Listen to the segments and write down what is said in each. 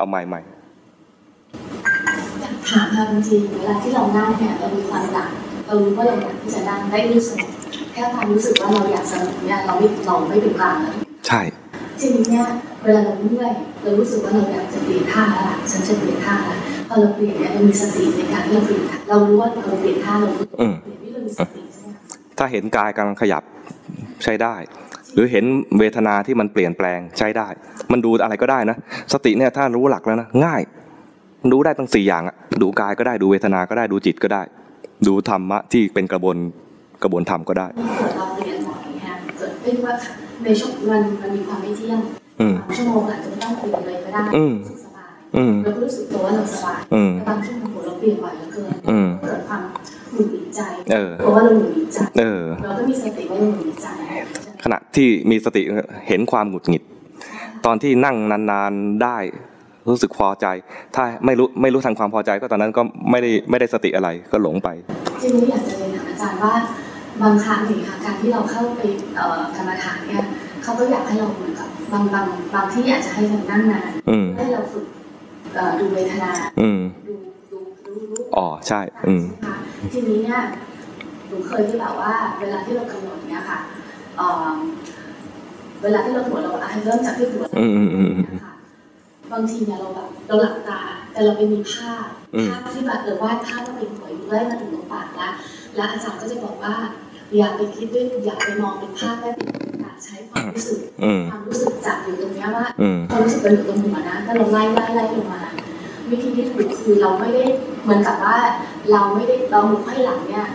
เอาใหม่ใหม่ถามค่ะบางทีเวลาที่เรานั่งเนี่ยเรามีความอยากเรารู้ว่าเราอยากที่จะนั่งได้รู้สึกแค่ความรู้สึกว่าเราอยากสงบเนี่ยเราไม่เราไม่เป็นกลางเลยใช่ทีนี้เนี่ยเวลาเราเมื่อยเรารู้สึกว่าเราอยากจะเปลี่ยนท่าแล้วล่ะฉันจะเปลี่ยนท่าแล้วพอเราเปลี่ยนเนี่ยเรามีสติในการที่เราเปลี่ยนท่าเรารู้ว่าเราเปลี่ยนท่าเราเปลี่ยนอืมนี่เรามีสติใช่ไหมคะถ้าเห็นกายกำลังขยับใช้ได้ หรือเห็นเวทนาที่มันเปลี่ยนแปลงใช้ได้ มันดูอะไรก็ได้นะ สติเนี่ยถ้ารู้หลักแล้วนะง่ายดูได้ตั้งสี่อย่างอะดูกายก็ได้ดูเวทนาก็ได้ดูจิตก็ได้ ดูธรรมะที่เป็นกระบวนกระบวนธรรมก็ได้เกิดเราเปลี่ยนบ่อยนะคะเกิดเป็นว่าในช่วงวันมันมีความไม่เที่ยงอืมบางชั่วโมงอาจจะไม่ต้องเปลี่ยนเลยก็ได้อืมรู้สึกสบายอืมเราก็รู้สึกตัวว่าเราสบายอืมแต่บางชั่วโมงเราเปลี่ยนบ่อยเหลือเกินอืมเกิดความหงุดหงิดใจเออเพราะว่าเราหงุดหงิดใจเออเราก็มีสติว่าเราหงุดหงิดใจ ขณะที่มีสติเห็นความหงุดหงิด ตอนที่นั่งนานๆได้รู้สึกพอใจ ถ้าไม่รู้ไม่รู้ทางความพอใจก็ตอนนั้นก็ไม่ได้ไม่ได้สติอะไรก็หลงไปทีนี้อยากจะเรียนถามอาจารย์ว่าบางครั้งเนี่ยค่ะการที่เราเข้าไปเอ่อกรรมฐานเนี่ยเขาก็อยากให้เราเหมือนกับบางบางบางที่อาจจะให้เรานั่งนานอืมให้เราฝึกเอ่อดูเวทนาอืมดูดูดูรูปอ๋อใช่ อืมค่ะทีนี้เนี่ยหนูเคยที่แบบว่า เวลาที่เรากำหนดเนี่ยค่ะเอ่อ เวลาที่เราหัวเราอะเริ่มจากที่หัวอืมอืมอืมอืมนะคะบางทีเนี่ยเราแบบเราหลับตา แต่เราไปมีภาพอืมภาพที่แบบเออว่าถ้าเราเป็นหัวอยู่ไล่มาถึงตรงปากแล้วแล้วอาจารย์ก็จะบอกว่าอย่าไปคิดด้วยอย่าไปมองเป็นภาพได้เป็นตาใช้ความรู้สึกอืมความรู้สึกจับอยู่ตรงเนี้ยว่าอืมความรู้สึกมันอยู่ตรงหัวนะถ้าเราไล่ไล่ไล่ลงมาวิธีที่ถูกคือเราไม่ได้เหมือนกับว่า เราไม่ได้เรามือไขว้หลังเนี่ย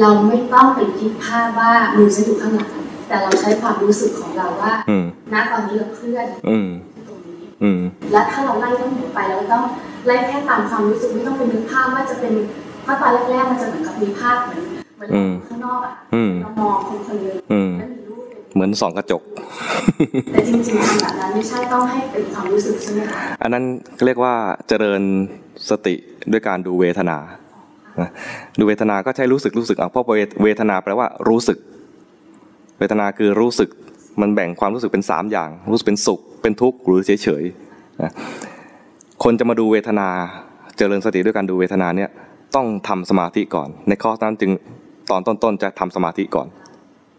เราไม่ต้องไปคิดภาพว่ามือฉันอยู่ข้างหลัง แต่เราใช้ความรู้สึกของเราว่าอืมณตอนนี้เราเคลื่อนอืมที่ตรงนี้อืมและถ้าเราไล่ต้องหัวไปเราก็ต้องไล่แค่ตามความรู้สึกไม่ต้องไปนึกภาพว่าจะเป็นเพราะตอนแรกๆมันจะเหมือนกับมีภาพเหมือนเหมือนอืมข้างนอกอะอืมเรามองคนคนหนึงอืมแล้วมีรูปเป็นเหมือนส่องกระจก แต่จริงๆทำแบบนั้นไม่ใช่ต้องให้เป็นความรู้สึกใช่ไหมคะอันนั้นเรียกว่าเจริญสติด้วยการดูเวทนานะดูเวทนาก็ใช้รู้สึกรู้สึกเอาเพราะเวเวทนาแปลว่ารู้สึก เวทนาคือรู้สึกมันแบ่งความรู้สึกเป็นสามอย่าง รู้สึกเป็นสุขเป็นทุกข์หรือเฉยๆนะคนจะมาดูเวทนาเจริญสติด้วยการดูเวทนาเนี่ยต้องทำสมาธิก่อน ในข้อนั้นจึงตอนต้นๆจะทำสมาธิก่อน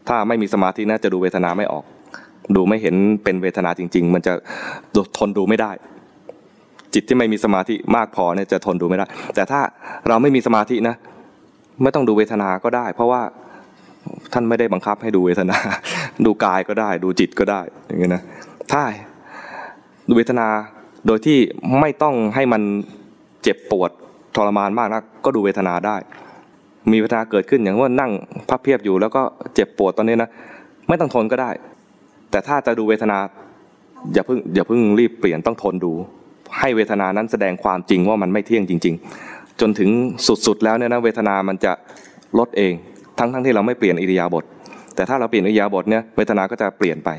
ถ้าไม่มีสมาธินะจะดูเวทนาไม่ออก ดูไม่เห็นเป็นเวทนาจริง ๆ มันจะทนดูไม่ได้ จิตที่ไม่มีสมาธิมากพอเนี่ยจะทนดูไม่ได้ แต่ถ้าเราไม่มีสมาธินะไม่ต้องดูเวทนาก็ได้ เพราะว่า ท่านไม่ได้บังคับให้ดูเวทนา ดูกายก็ได้ ดูจิตก็ได้ อย่างเงี้ยนะ ถ้าดูเวทนาโดยที่ไม่ต้องให้มันเจ็บปวดทรมานมากนักก็ดูเวทนาได้ มีเวทนาเกิดขึ้นอย่างว่านั่งพับเพียบอยู่ แล้วก็เจ็บปวดตอนนี้นะไม่ต้องทนก็ได้ แต่ถ้าจะดูเวทนาอย่าเพิ่งอย่าเพิ่งรีบเปลี่ยนต้องทนดู ให้เวทนานั้นแสดงความจริงว่ามันไม่เที่ยงจริง ๆ จนถึงสุดๆแล้วเนี่ยนะเวทนามันจะลดเอง ทั้งๆที่เราไม่เปลี่ยนอิริยาบถแต่ถ้าเราเปลี่ยนอิริยาบถเนี่ยเวทนาก็จะเปลี่ยนไป